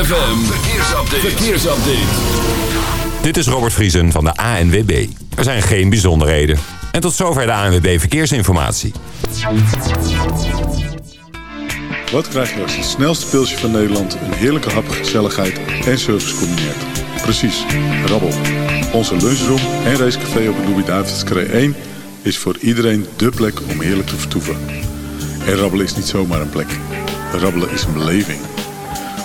ZFM, verkeersupdate. verkeersupdate. Dit is Robert Vriesen van de ANWB. Er zijn geen bijzonderheden. En tot zover de ANWB Verkeersinformatie. Wat krijg je als het snelste pilsje van Nederland... een heerlijke hap, gezelligheid en service combineert? Precies, rabbel. Onze lunchroom en racecafé op de Louis-David's 1... is voor iedereen dé plek om heerlijk te vertoeven. En rabbelen is niet zomaar een plek. Rabbelen is een beleving.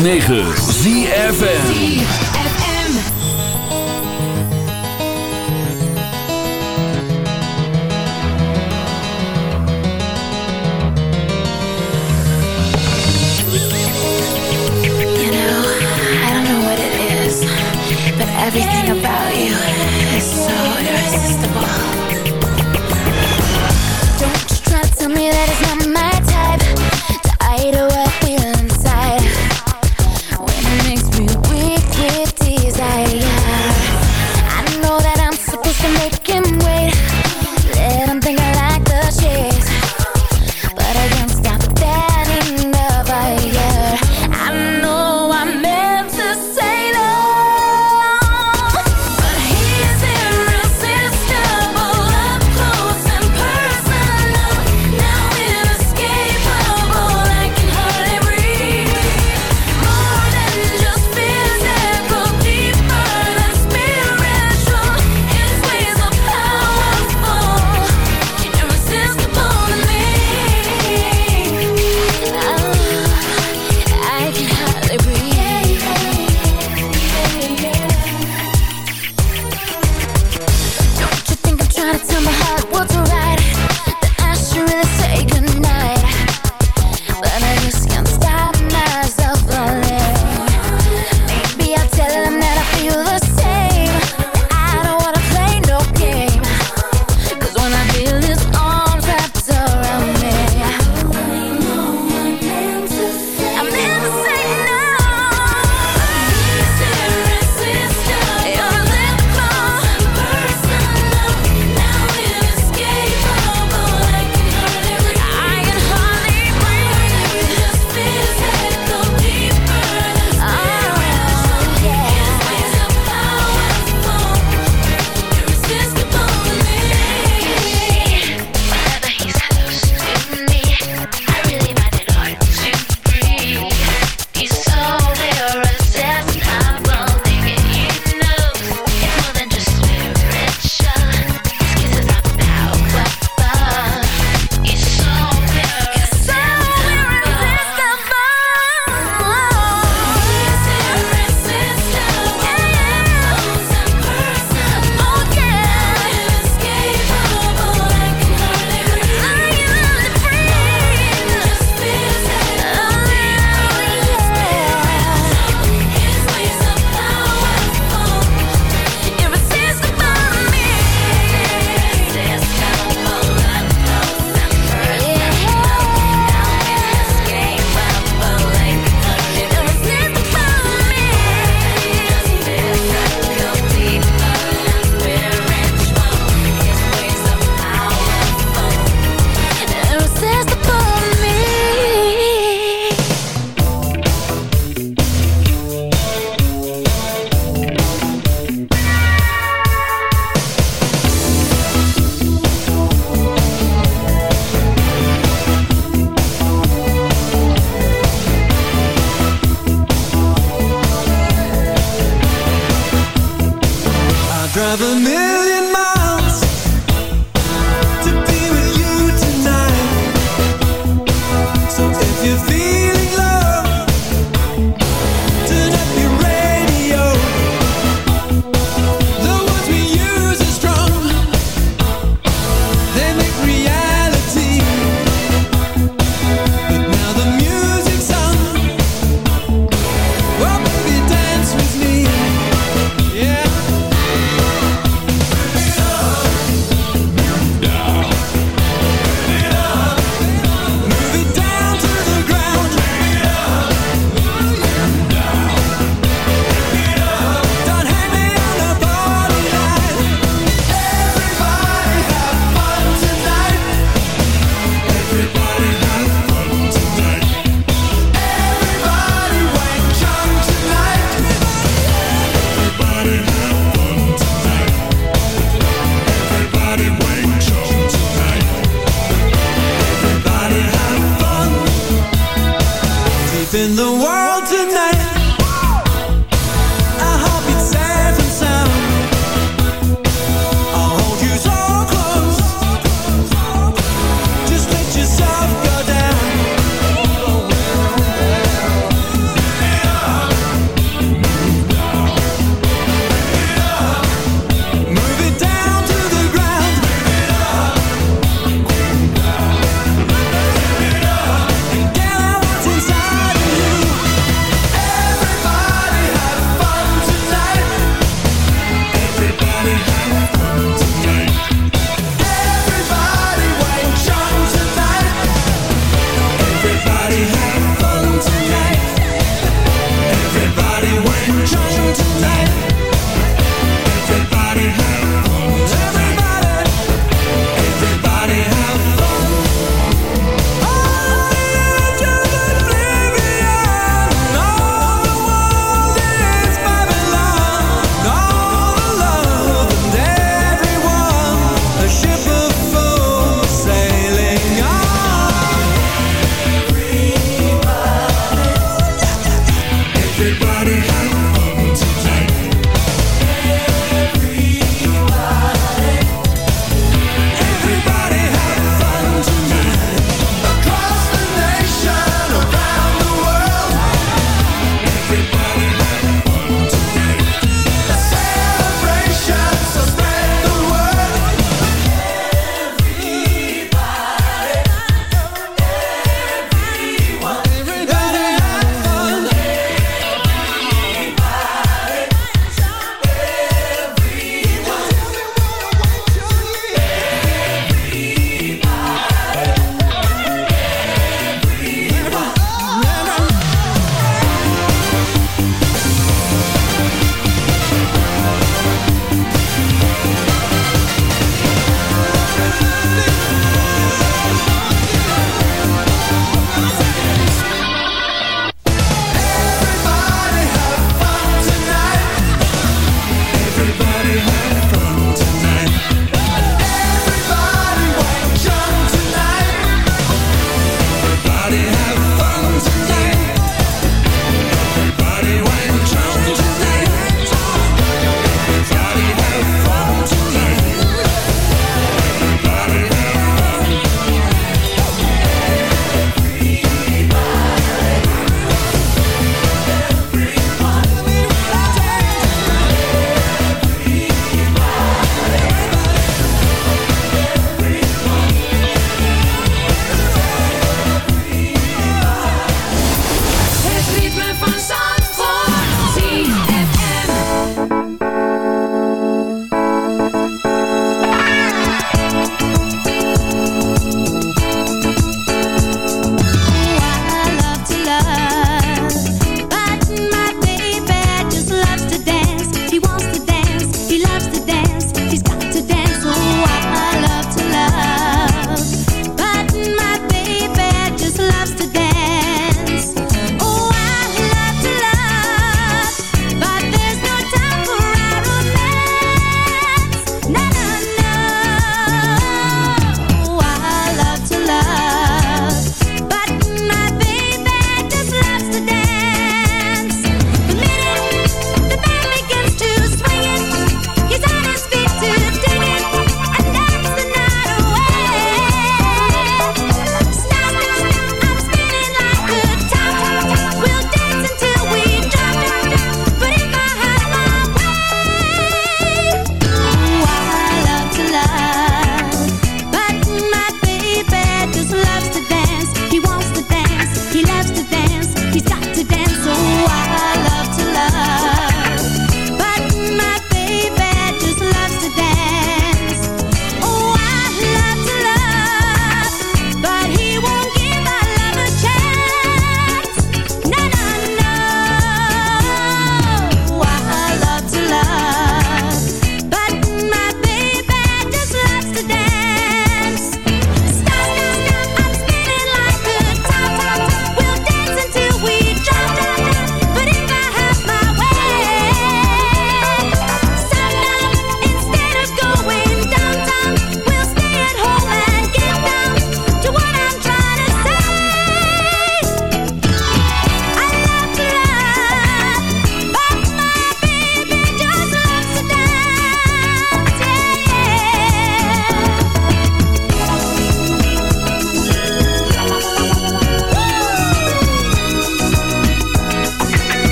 106.9 ZFN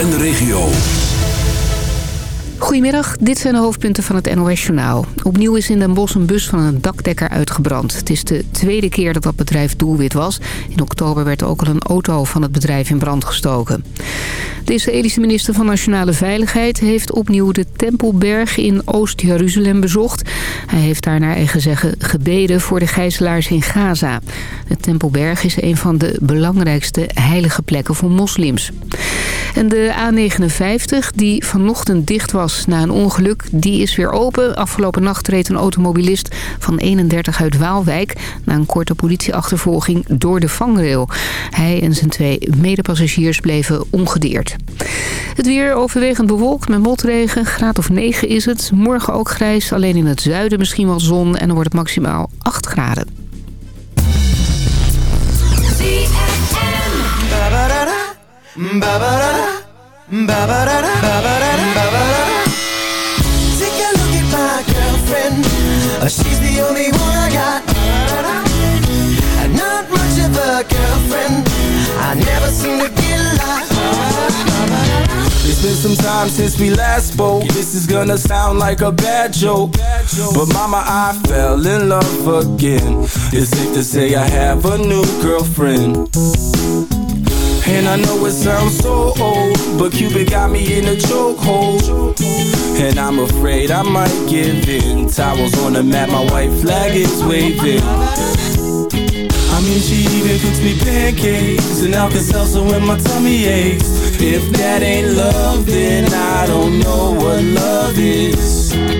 en de regio. Goedemiddag, dit zijn de hoofdpunten van het NOS-journaal. Opnieuw is in Den Bosch een bus van een dakdekker uitgebrand. Het is de tweede keer dat dat bedrijf doelwit was. In oktober werd ook al een auto van het bedrijf in brand gestoken. De Israëlische minister van Nationale Veiligheid heeft opnieuw de Tempelberg in Oost-Jeruzalem bezocht. Hij heeft daar naar eigen zeggen gebeden voor de gijzelaars in Gaza. De Tempelberg is een van de belangrijkste heilige plekken voor moslims. En de A59, die vanochtend dicht was na een ongeluk, die is weer open. Afgelopen nacht reed een automobilist van 31 uit Waalwijk... na een korte politieachtervolging door de vangrail. Hij en zijn twee medepassagiers bleven ongedeerd. Het weer overwegend bewolkt met motregen. Graad of 9 is het. Morgen ook grijs, alleen in het zuiden misschien wel zon. En dan wordt het maximaal 8 graden. She's the only one I got. And Not much of a girlfriend. I never seem to get a lot. It's been some time since we last spoke. This is gonna sound like a bad joke. But mama, I fell in love again. It's safe to say I have a new girlfriend. And I know it sounds so old, but Cupid got me in a chokehold. And I'm afraid I might give in. Towels on the mat, my white flag is waving. I mean, she even cooks me pancakes and Alka-Seltzer when my tummy aches. If that ain't love, then I don't know what love is.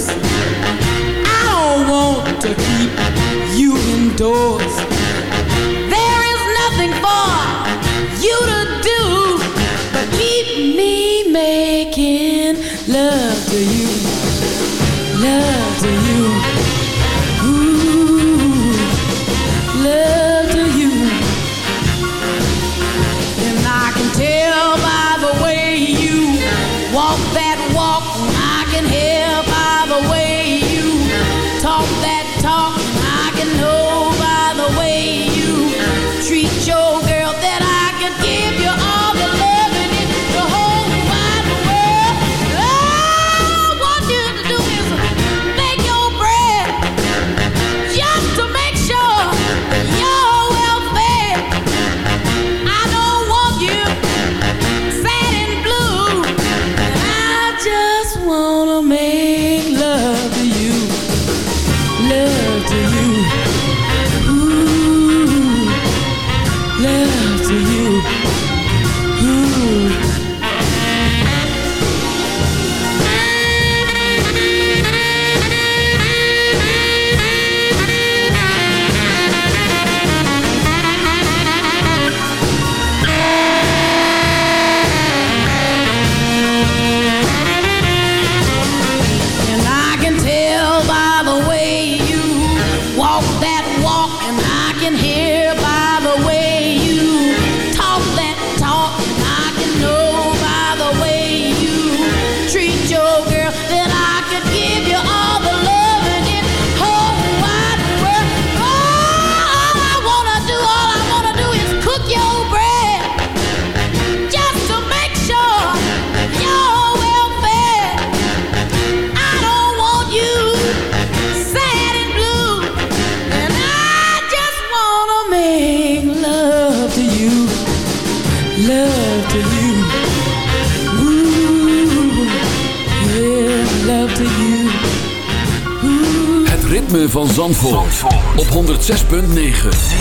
doors van Zandvoort, Zandvoort. op 106.9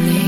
suis